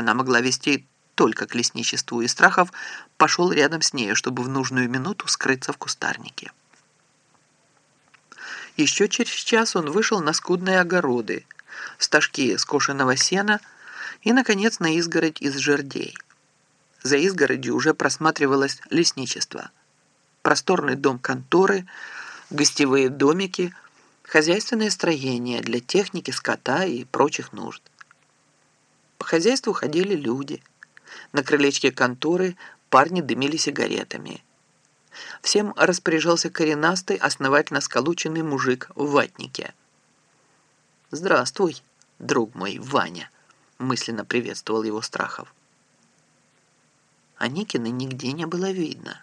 Она могла вести только к лесничеству, и Страхов пошел рядом с нею, чтобы в нужную минуту скрыться в кустарнике. Еще через час он вышел на скудные огороды, стажки скошенного сена и, наконец, на изгородь из жердей. За изгородью уже просматривалось лесничество. Просторный дом конторы, гостевые домики, хозяйственное строение для техники, скота и прочих нужд. Хозяйству ходили люди. На крылечке конторы парни дымили сигаретами. Всем распоряжался коренастый, основательно сколоченный мужик в ватнике. «Здравствуй, друг мой Ваня», — мысленно приветствовал его Страхов. А Никина нигде не было видно.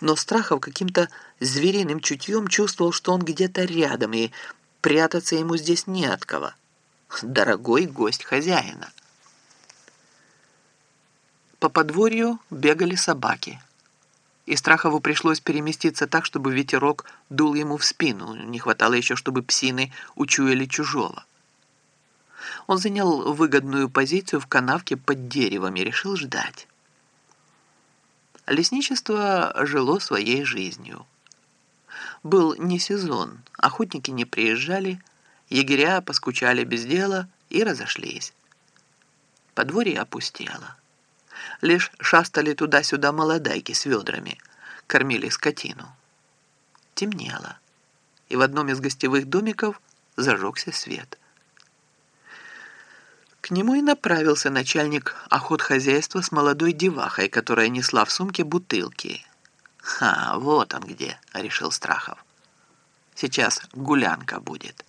Но Страхов каким-то звериным чутьем чувствовал, что он где-то рядом, и прятаться ему здесь не от кого. Дорогой гость хозяина. По подворью бегали собаки. И Страхову пришлось переместиться так, чтобы ветерок дул ему в спину. Не хватало еще, чтобы псины учуяли чужого. Он занял выгодную позицию в канавке под деревом и решил ждать. Лесничество жило своей жизнью. Был не сезон, охотники не приезжали, егеря поскучали без дела и разошлись. Подворье опустело. Лишь шастали туда-сюда молодайки с ведрами, кормили скотину. Темнело, и в одном из гостевых домиков зажегся свет. К нему и направился начальник охотхозяйства с молодой девахой, которая несла в сумке бутылки. «Ха, вот он где», — решил Страхов. «Сейчас гулянка будет».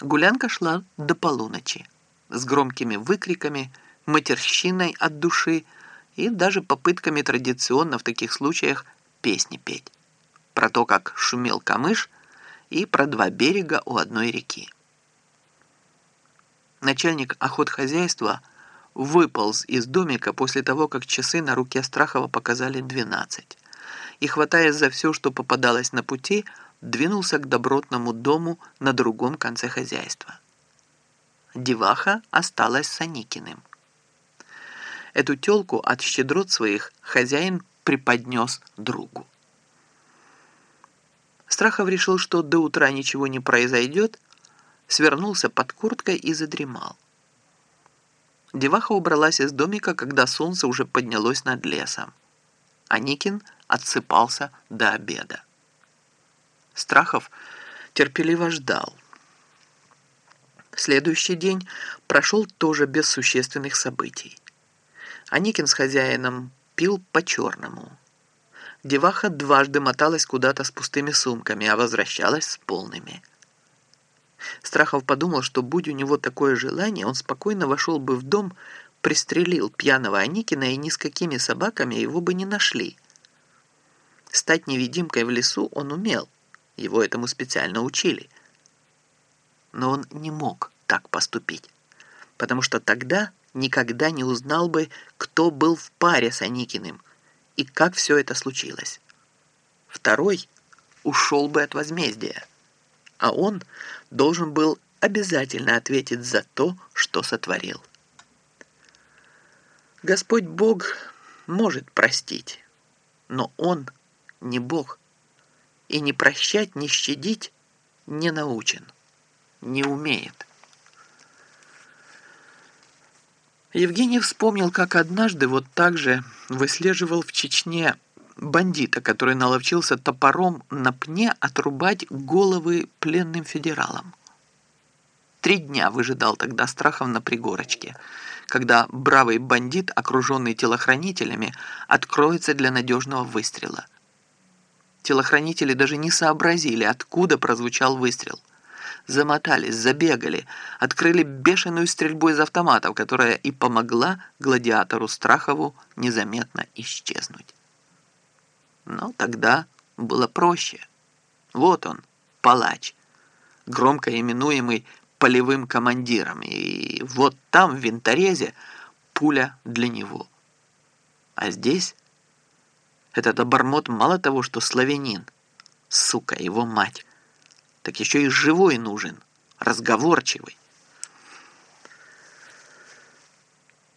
Гулянка шла до полуночи с громкими выкриками, матерщиной от души и даже попытками традиционно в таких случаях песни петь. Про то, как шумел камыш и про два берега у одной реки. Начальник охотхозяйства выполз из домика после того, как часы на руке Страхова показали 12. И, хватаясь за все, что попадалось на пути, двинулся к добротному дому на другом конце хозяйства. Деваха осталась с Аникиным. Эту телку от щедрот своих хозяин преподнес другу. Страхов решил, что до утра ничего не произойдет, свернулся под курткой и задремал. Деваха убралась из домика, когда солнце уже поднялось над лесом. А Никин отсыпался до обеда. Страхов терпеливо ждал. Следующий день прошел тоже без существенных событий. Аникин с хозяином пил по-черному. Деваха дважды моталась куда-то с пустыми сумками, а возвращалась с полными – Страхов подумал, что будь у него такое желание, он спокойно вошел бы в дом, пристрелил пьяного Аникина, и ни с какими собаками его бы не нашли. Стать невидимкой в лесу он умел, его этому специально учили. Но он не мог так поступить, потому что тогда никогда не узнал бы, кто был в паре с Аникиным и как все это случилось. Второй ушел бы от возмездия а он должен был обязательно ответить за то, что сотворил. Господь Бог может простить, но Он не Бог, и не прощать, не щадить не научен, не умеет. Евгений вспомнил, как однажды вот так же выслеживал в Чечне бандита, который наловчился топором на пне отрубать головы пленным федералам. Три дня выжидал тогда Страхов на пригорочке, когда бравый бандит, окруженный телохранителями, откроется для надежного выстрела. Телохранители даже не сообразили, откуда прозвучал выстрел. Замотались, забегали, открыли бешеную стрельбу из автоматов, которая и помогла гладиатору Страхову незаметно исчезнуть. Но тогда было проще. Вот он, палач, громко именуемый полевым командиром. И вот там, в винторезе, пуля для него. А здесь этот обормот мало того, что славянин, сука, его мать, так еще и живой нужен, разговорчивый.